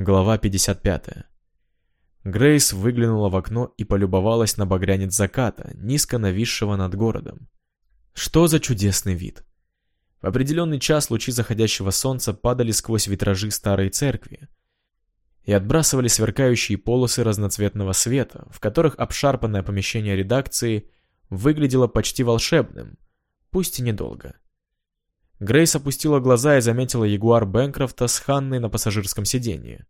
Глава 55. Грейс выглянула в окно и полюбовалась на багрянец заката, низко нависшего над городом. Что за чудесный вид! В определенный час лучи заходящего солнца падали сквозь витражи старой церкви и отбрасывали сверкающие полосы разноцветного света, в которых обшарпанное помещение редакции выглядело почти волшебным, пусть и недолго. Грейс опустила глаза и заметила ягуар Бэнкрофта с Ханной на пассажирском сиденье.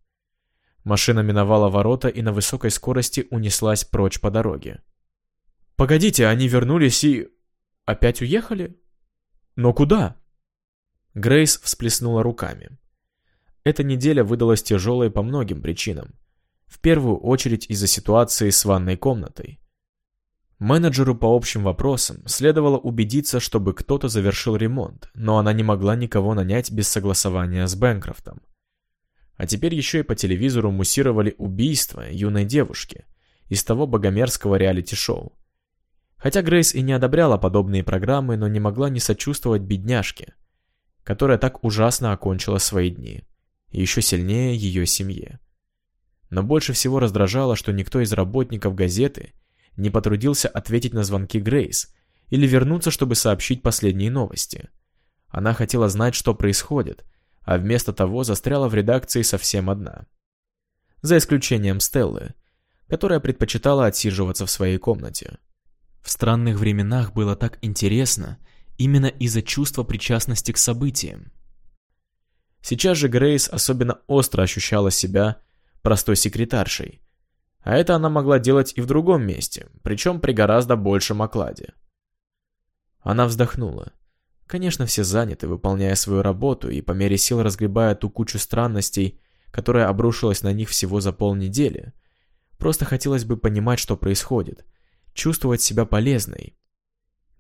Машина миновала ворота и на высокой скорости унеслась прочь по дороге. «Погодите, они вернулись и... опять уехали? Но куда?» Грейс всплеснула руками. Эта неделя выдалась тяжелой по многим причинам. В первую очередь из-за ситуации с ванной комнатой. Менеджеру по общим вопросам следовало убедиться, чтобы кто-то завершил ремонт, но она не могла никого нанять без согласования с Бэнкрофтом. А теперь еще и по телевизору муссировали убийство юной девушки из того богомерзкого реалити-шоу. Хотя Грейс и не одобряла подобные программы, но не могла не сочувствовать бедняжке, которая так ужасно окончила свои дни, и еще сильнее ее семье. Но больше всего раздражало, что никто из работников газеты не потрудился ответить на звонки Грейс или вернуться, чтобы сообщить последние новости. Она хотела знать, что происходит, а вместо того застряла в редакции совсем одна. За исключением Стеллы, которая предпочитала отсиживаться в своей комнате. В странных временах было так интересно именно из-за чувства причастности к событиям. Сейчас же Грейс особенно остро ощущала себя простой секретаршей, а это она могла делать и в другом месте, причем при гораздо большем окладе. Она вздохнула. Конечно, все заняты, выполняя свою работу и по мере сил разгребая ту кучу странностей, которая обрушилась на них всего за полнедели. Просто хотелось бы понимать, что происходит, чувствовать себя полезной.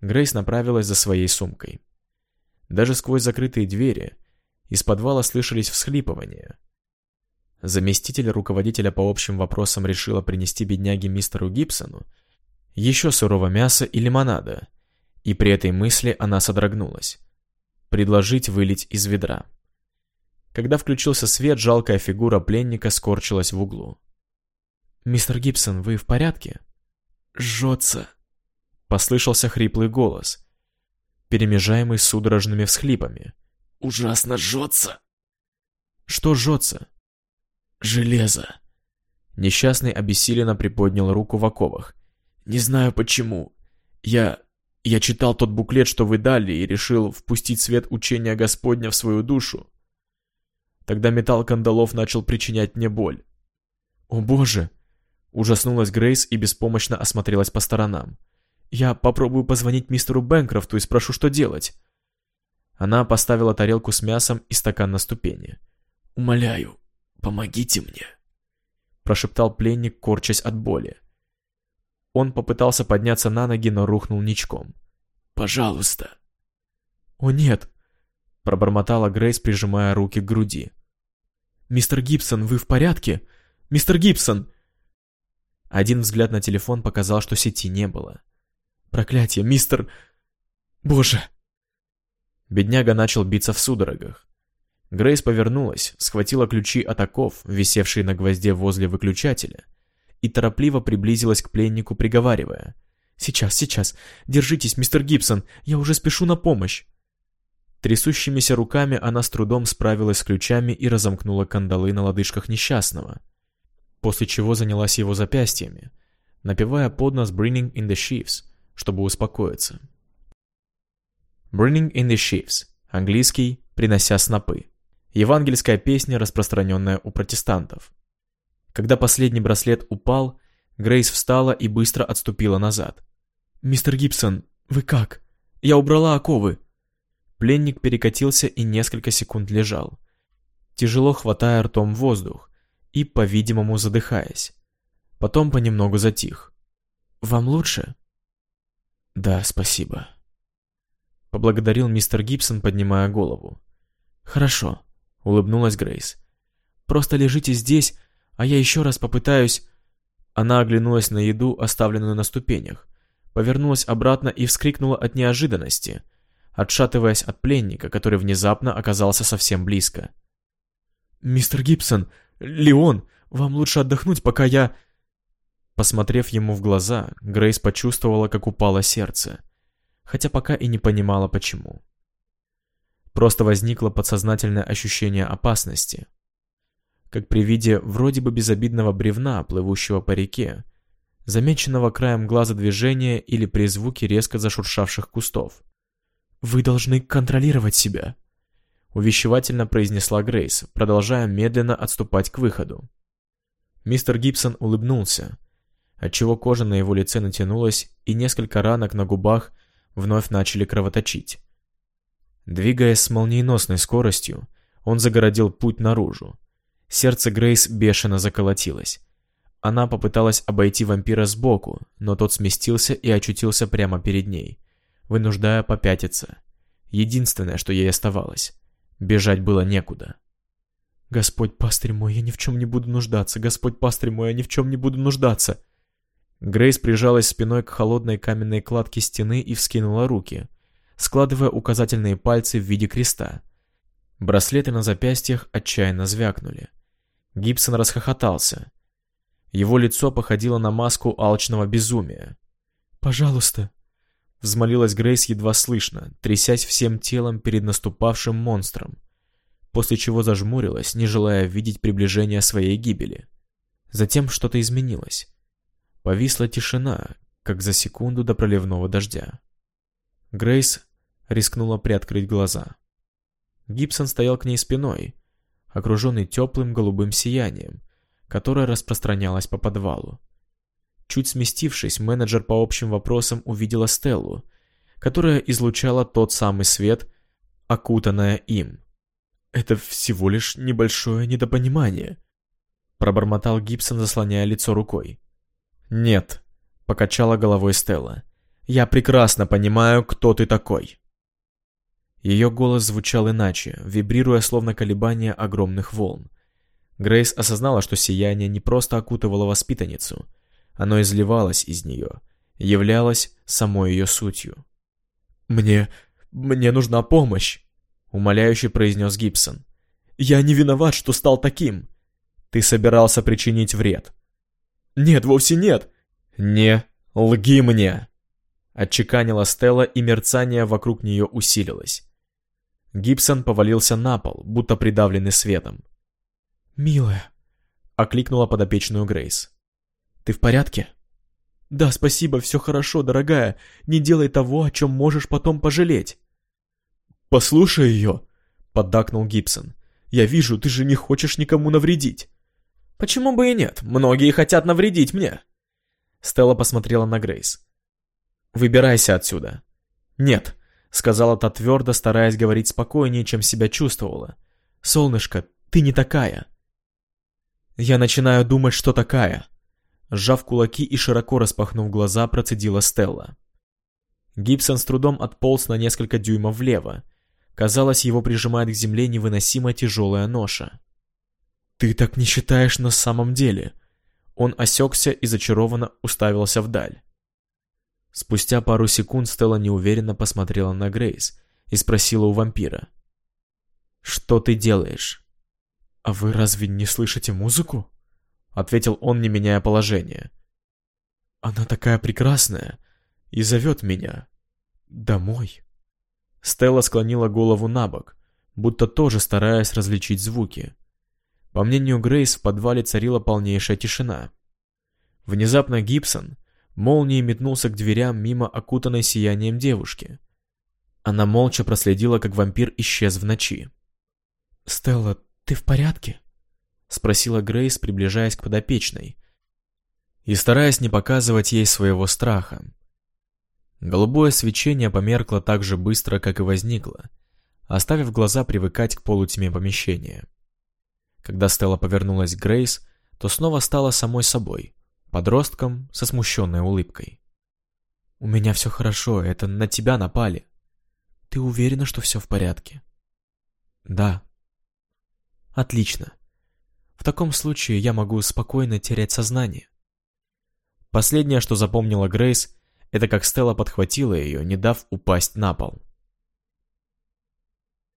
Грейс направилась за своей сумкой. Даже сквозь закрытые двери из подвала слышались всхлипывания. Заместитель руководителя по общим вопросам решила принести бедняге мистеру Гибсону еще сырого мяса и лимонада, и при этой мысли она содрогнулась. Предложить вылить из ведра. Когда включился свет, жалкая фигура пленника скорчилась в углу. «Мистер Гибсон, вы в порядке?» «Жжется», — послышался хриплый голос, перемежаемый судорожными всхлипами. «Ужасно жжется!» «Что жжется?» Железо. Несчастный обессиленно приподнял руку в оковах. Не знаю почему. Я... Я читал тот буклет, что вы дали, и решил впустить свет учения Господня в свою душу. Тогда металл кандалов начал причинять мне боль. «О боже!» Ужаснулась Грейс и беспомощно осмотрелась по сторонам. «Я попробую позвонить мистеру Бэнкрофту и спрошу, что делать». Она поставила тарелку с мясом и стакан на ступени. «Умоляю, «Помогите мне!» Прошептал пленник, корчась от боли. Он попытался подняться на ноги, но рухнул ничком. «Пожалуйста!» «О нет!» Пробормотала Грейс, прижимая руки к груди. «Мистер Гибсон, вы в порядке? Мистер Гибсон!» Один взгляд на телефон показал, что сети не было. «Проклятие, мистер... Боже!» Бедняга начал биться в судорогах. Грейс повернулась, схватила ключи от оков, висевшие на гвозде возле выключателя, и торопливо приблизилась к пленнику, приговаривая. «Сейчас, сейчас! Держитесь, мистер Гибсон! Я уже спешу на помощь!» Трясущимися руками она с трудом справилась с ключами и разомкнула кандалы на лодыжках несчастного, после чего занялась его запястьями, напевая под нос «Bringing in the Sheaves», чтобы успокоиться. «Bringing in the Sheaves» — английский «принося снопы». Евангельская песня, распространенная у протестантов. Когда последний браслет упал, Грейс встала и быстро отступила назад. «Мистер Гибсон, вы как? Я убрала оковы!» Пленник перекатился и несколько секунд лежал, тяжело хватая ртом воздух и, по-видимому, задыхаясь. Потом понемногу затих. «Вам лучше?» «Да, спасибо», — поблагодарил мистер Гибсон, поднимая голову. «Хорошо улыбнулась Грейс. «Просто лежите здесь, а я еще раз попытаюсь...» Она оглянулась на еду, оставленную на ступенях, повернулась обратно и вскрикнула от неожиданности, отшатываясь от пленника, который внезапно оказался совсем близко. «Мистер Гибсон, Леон, вам лучше отдохнуть, пока я...» Посмотрев ему в глаза, Грейс почувствовала, как упало сердце, хотя пока и не понимала, почему. Просто возникло подсознательное ощущение опасности. Как при виде вроде бы безобидного бревна, плывущего по реке, замеченного краем глаза движения или при звуке резко зашуршавших кустов. «Вы должны контролировать себя», — увещевательно произнесла Грейс, продолжая медленно отступать к выходу. Мистер Гибсон улыбнулся, отчего кожа на его лице натянулась, и несколько ранок на губах вновь начали кровоточить. Двигаясь с молниеносной скоростью, он загородил путь наружу. Сердце Грейс бешено заколотилось. Она попыталась обойти вампира сбоку, но тот сместился и очутился прямо перед ней, вынуждая попятиться. Единственное, что ей оставалось. Бежать было некуда. «Господь пастырь мой, я ни в чем не буду нуждаться! Господь пастырь мой, я ни в чем не буду нуждаться!» Грейс прижалась спиной к холодной каменной кладке стены и вскинула руки, складывая указательные пальцы в виде креста. Браслеты на запястьях отчаянно звякнули. Гибсон расхохотался. Его лицо походило на маску алчного безумия. «Пожалуйста!» Взмолилась Грейс едва слышно, трясясь всем телом перед наступавшим монстром после чего зажмурилась, не желая видеть приближения своей гибели. Затем что-то изменилось. Повисла тишина, как за секунду до проливного дождя. Грейс рискнула приоткрыть глаза. Гибсон стоял к ней спиной, окруженный теплым голубым сиянием, которое распространялось по подвалу. Чуть сместившись, менеджер по общим вопросам увидела Стеллу, которая излучала тот самый свет, окутанная им. «Это всего лишь небольшое недопонимание», — пробормотал Гибсон, заслоняя лицо рукой. «Нет», — покачала головой Стелла. «Я прекрасно понимаю, кто ты такой». Ее голос звучал иначе, вибрируя словно колебания огромных волн. Грейс осознала, что сияние не просто окутывало воспитанницу, оно изливалось из нее, являлось самой ее сутью. «Мне... мне нужна помощь!» — умоляюще произнес Гибсон. «Я не виноват, что стал таким!» «Ты собирался причинить вред!» «Нет, вовсе нет!» «Не лги мне!» Отчеканила Стелла, и мерцание вокруг нее усилилось. Гибсон повалился на пол, будто придавленный светом. «Милая!» — окликнула подопечную Грейс. «Ты в порядке?» «Да, спасибо, все хорошо, дорогая. Не делай того, о чем можешь потом пожалеть». «Послушай ее!» — поддакнул Гибсон. «Я вижу, ты же не хочешь никому навредить». «Почему бы и нет? Многие хотят навредить мне». Стелла посмотрела на Грейс. «Выбирайся отсюда». «Нет», — сказала та твердо, стараясь говорить спокойнее, чем себя чувствовала. «Солнышко, ты не такая». «Я начинаю думать, что такая». Сжав кулаки и широко распахнув глаза, процедила Стелла. Гибсон с трудом отполз на несколько дюймов влево, Казалось, его прижимает к земле невыносимо тяжелая ноша. «Ты так не считаешь на самом деле?» Он осекся и зачарованно уставился вдаль. Спустя пару секунд Стелла неуверенно посмотрела на Грейс и спросила у вампира. «Что ты делаешь?» «А вы разве не слышите музыку?» Ответил он, не меняя положение. «Она такая прекрасная и зовет меня домой». Стелла склонила голову на бок, будто тоже стараясь различить звуки. По мнению Грейс, в подвале царила полнейшая тишина. Внезапно Гибсон молнией метнулся к дверям мимо окутанной сиянием девушки. Она молча проследила, как вампир исчез в ночи. «Стелла, ты в порядке?» — спросила Грейс, приближаясь к подопечной. И стараясь не показывать ей своего страха, Голубое свечение померкло так же быстро, как и возникло, оставив глаза привыкать к полутьме помещения. Когда Стелла повернулась к Грейс, то снова стала самой собой, подростком со смущенной улыбкой. «У меня все хорошо, это на тебя напали. Ты уверена, что все в порядке?» «Да». «Отлично. В таком случае я могу спокойно терять сознание». Последнее, что запомнила Грейс, это как Стелла подхватила ее, не дав упасть на пол.